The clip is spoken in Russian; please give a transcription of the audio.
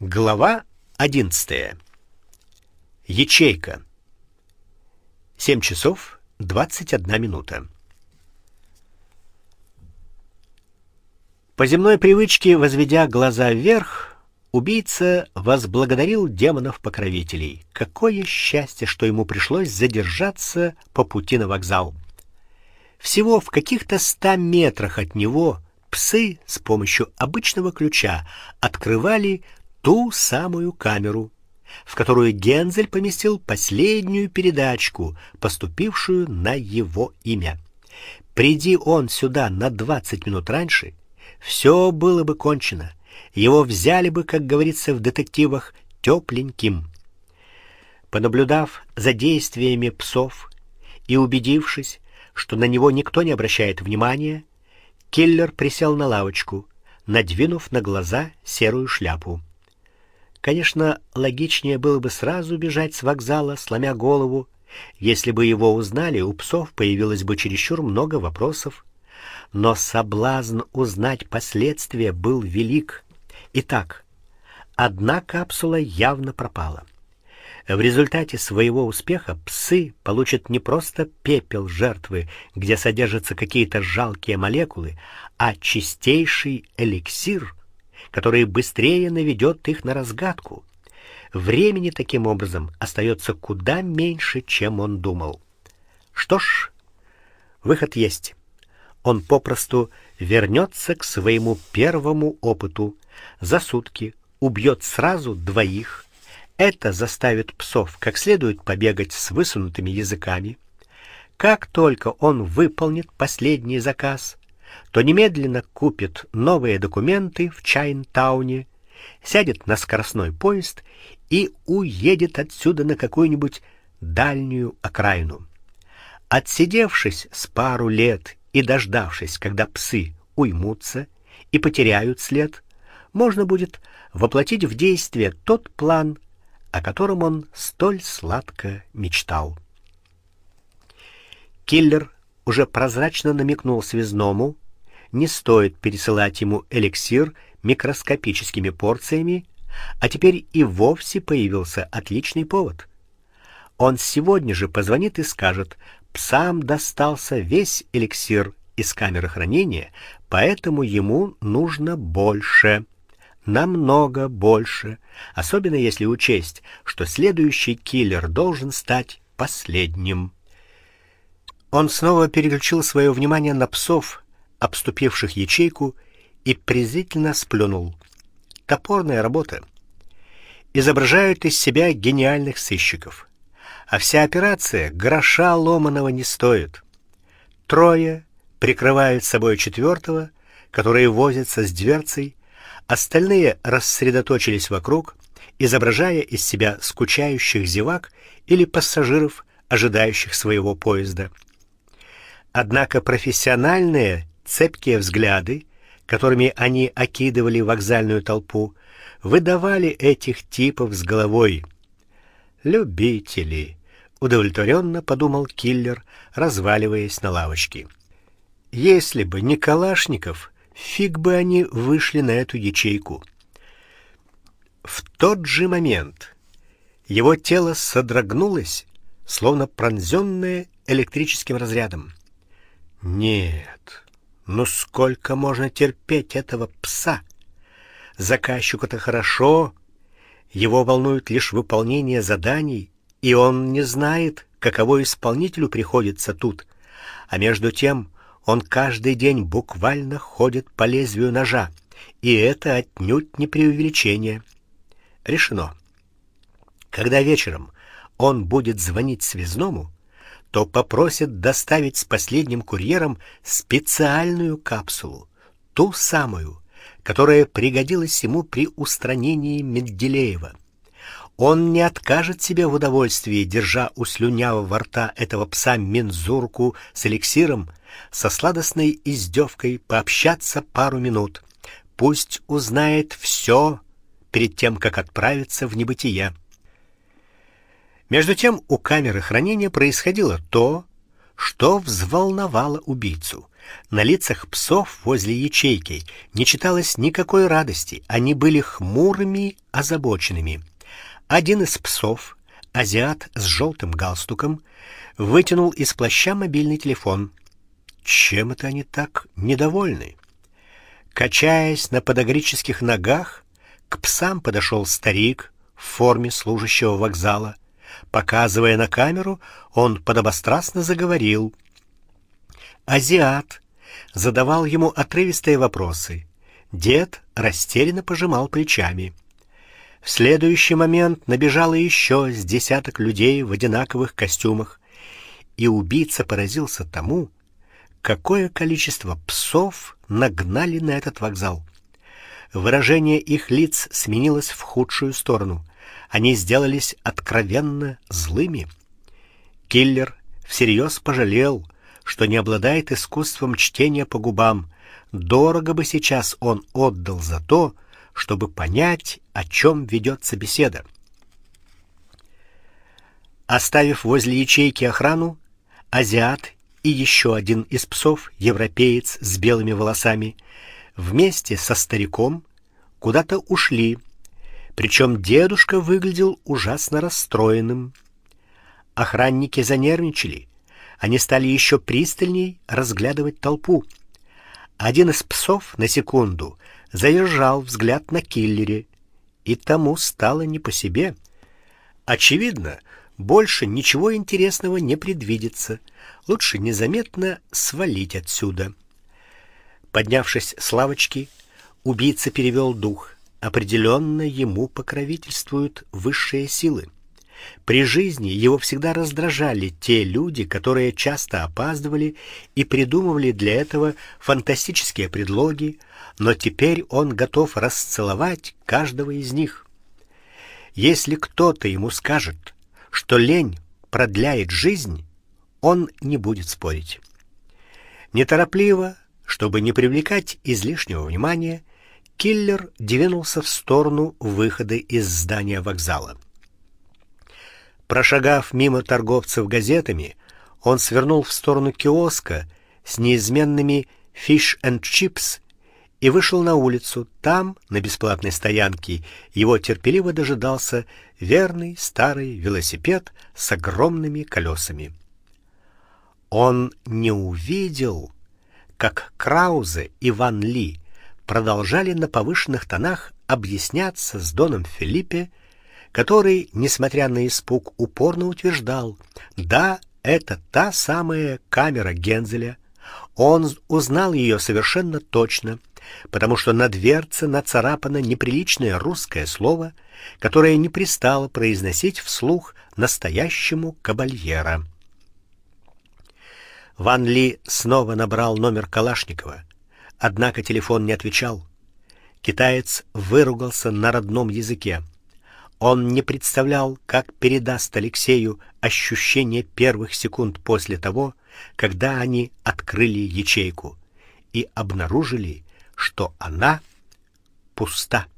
Глава 11. Ячейка. 7 часов 21 минута. По земной привычке, возведя глаза вверх, убийца возблагодарил демонов-покровителей. Какое счастье, что ему пришлось задержаться по пути на вокзал. Всего в каких-то ста метрах от него псы с помощью обычного ключа открывали ту самую камеру, в которую Гензель поместил последнюю передачку, поступившую на его имя. Приди он сюда на двадцать минут раньше, все было бы кончено. Его взяли бы, как говорится в детективах, тепленьким. Понаблюдав за действиями псов и убедившись, что на него никто не обращает внимания, киллер присел на лавочку, надвинув на глаза серую шляпу. Конечно, логичнее было бы сразу бежать с вокзала, сломя голову. Если бы его узнали, у псов появилось бы чересчур много вопросов. Но соблазн узнать последствия был велик. Итак, одна капсула явно пропала. В результате своего успеха псы получат не просто пепел жертвы, где содержатся какие-то жалкие молекулы, а чистейший эликсир, который быстрее наведет их на разгадку. Времени таким образом остается куда меньше, чем он думал. Что ж, выход есть. Он попросту вернется к своему первому опыту. За сутки убьет сразу двоих. Это заставит псов как следует побегать с высунутыми языками. Как только он выполнит последний заказ, то немедленно купит новые документы в Чайнтауне, сядет на скоростной поезд и уедет отсюда на какую-нибудь дальнюю окраину. Отсидевшись с пару лет и дождавшись, когда псы уймутся и потеряют след, можно будет воплотить в действие тот план, о котором он столь сладко мечтал. Киллер уже прозрачно намекнул связному, не стоит пересылать ему эликсир микроскопическими порциями, а теперь и вовсе появился отличный повод. Он сегодня же позвонит и скажет: "Псам достался весь эликсир из камеры хранения, поэтому ему нужно больше" намного больше, особенно если учесть, что следующий киллер должен стать последним. Он снова переключил свое внимание на псов, обступивших ячейку, и презрительно сплюнул. Топорная работа. Изображают из себя гениальных сыщиков. А вся операция гроша ломаного не стоит. Трое прикрывают собой четвертого, который возится с дверцей, остальные рассредоточились вокруг, изображая из себя скучающих зевак или пассажиров, ожидающих своего поезда. Однако профессиональные цепкие взгляды, которыми они окидывали вокзальную толпу, выдавали этих типов с головой. Любители, удовлетворенно подумал киллер, разваливаясь на лавочке. Если бы не Калашников, фиг бы они вышли на эту ячейку. В тот же момент его тело содрогнулось, словно пронзенное электрическим разрядом. Нет. Ну сколько можно терпеть этого пса? Заказчику-то хорошо, его волнует лишь выполнение заданий, и он не знает, каково исполнителю приходится тут. А между тем, он каждый день буквально ходит по лезвию ножа, и это отнюдь не преувеличение. Решено. Когда вечером он будет звонить связному, то попросит доставить с последним курьером специальную капсулу, ту самую, которая пригодилась ему при устранении Менделеева. Он не откажет себе в удовольствии, держа у слюнявого рта этого пса мензурку с эликсиром, со сладостной издевкой пообщаться пару минут. Пусть узнает все перед тем, как отправиться в небытие. Между тем у камеры хранения происходило то, что взволновало убийцу. На лицах псов возле ячейки не читалось никакой радости, они были хмурыми, озабоченными. Один из псов, азиат с желтым галстуком, вытянул из плаща мобильный телефон. Чем это они так недовольны? Качаясь на подогрических ногах, к псам подошел старик в форме служащего вокзала. Показывая на камеру, он подобострастно заговорил. Азиат задавал ему отрывистые вопросы. Дед растерянно пожимал плечами. В следующий момент набежало еще с десяток людей в одинаковых костюмах, и убийца поразился тому, какое количество псов нагнали на этот вокзал. Выражение их лиц сменилось в худшую сторону. Они сделались откровенно злыми. Киллер всерьез пожалел, что не обладает искусством чтения по губам. Дорого бы сейчас он отдал за то, чтобы понять, о чем ведется беседа. Оставив возле ячейки охрану, азиат и еще один из псов, европеец с белыми волосами, вместе со стариком куда-то ушли. Причем дедушка выглядел ужасно расстроенным. Охранники занервничали. Они стали еще пристальней разглядывать толпу. Один из псов на секунду задержал взгляд на киллере, и тому стало не по себе. Очевидно, больше ничего интересного не предвидится. Лучше незаметно свалить отсюда. Поднявшись с лавочки, убийца перевел дух. Определенно ему покровительствуют высшие силы. При жизни его всегда раздражали те люди, которые часто опаздывали и придумывали для этого фантастические предлоги, но теперь он готов расцеловать каждого из них. Если кто-то ему скажет, что лень продляет жизнь, он не будет спорить. Неторопливо, чтобы не привлекать излишнего внимания, киллер двинулся в сторону выхода из здания вокзала. Прошагав мимо торговцев газетами, он свернул в сторону киоска с неизменными fish and chips и вышел на улицу. Там, на бесплатной стоянке, его терпеливо дожидался верный старый велосипед с огромными колесами. Он не увидел, как Краузе и Ван Ли продолжали на повышенных тонах объясняться с доном Филиппе, который, несмотря на испуг, упорно утверждал: "Да, это та самая камера Гензеля. Он узнал ее совершенно точно потому что на дверце нацарапано неприличное русское слово, которое не пристало произносить вслух настоящему кабальера. Ван Ли снова набрал номер Калашникова, однако телефон не отвечал. Китаец выругался на родном языке. Он не представлял, как передаст Алексею ощущение первых секунд после того, когда они открыли ячейку и обнаружили что она пуста.